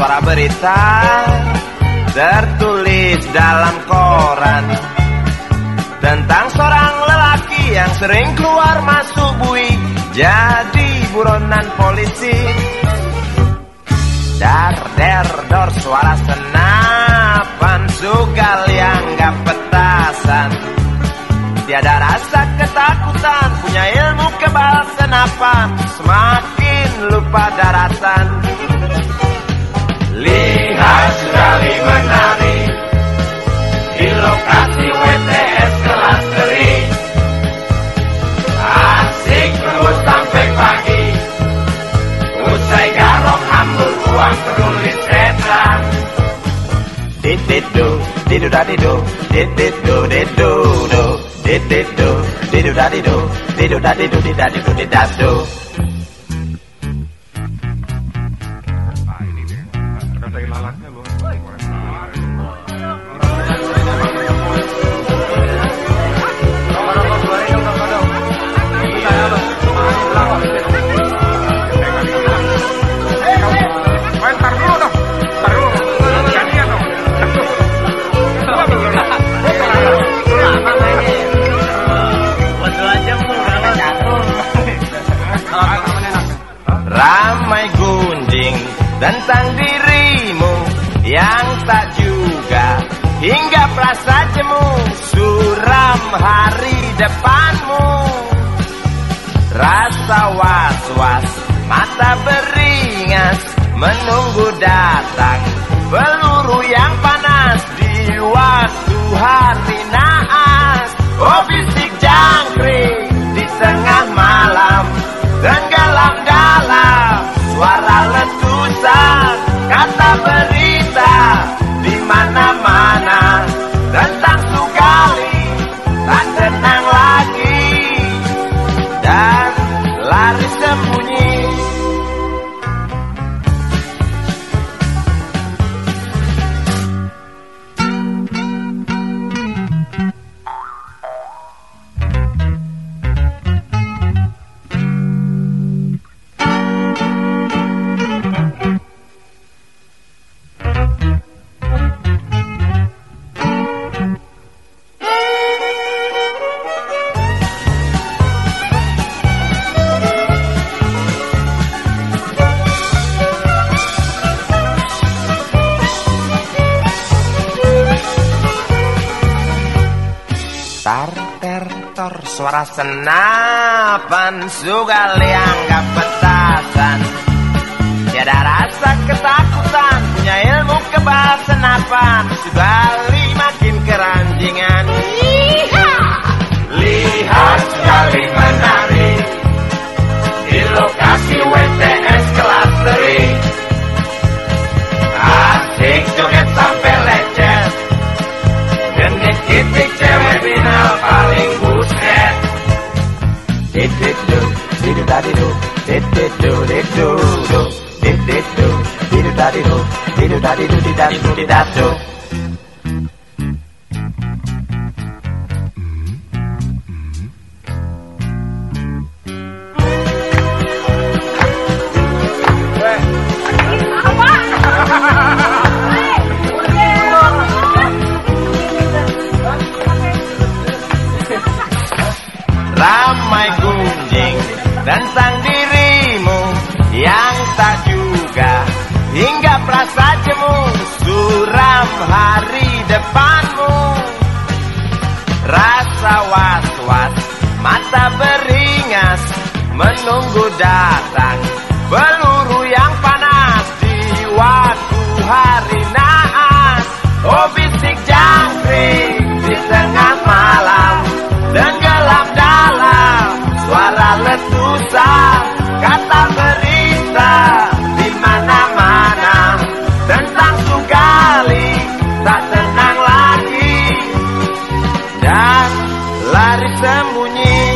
Suara berita Tertulis dalam koran Tentang seorang lelaki yang sering keluar masuk bui Jadi buronan polisi. Dar, der, dor, suara senapan Sugal yang gak petasan. Tiada rasa ketakutan Punya ilmu kebal senapan Semakin lupa daratan do, did did do, did do do, did did do, did do do did do, did do do did do, did da did do, did da do. Ramai gunjing tentang dirimu yang tak juga hingga perasa jemu suram hari depanmu. Rasa was-was mata beringas menunggu datang peluru happen. Ter tor suara senapan Sugal yang gak petasan. Tiada rasa ketakutan Punya ilmu kebal senapan Sugali ダディドデッデッドデッドデッデッドディルダディドディルダディドディダッドディダッド Mata beringas menunggu datang. Peluru yang panas di waktu hari. Lari sembunyi.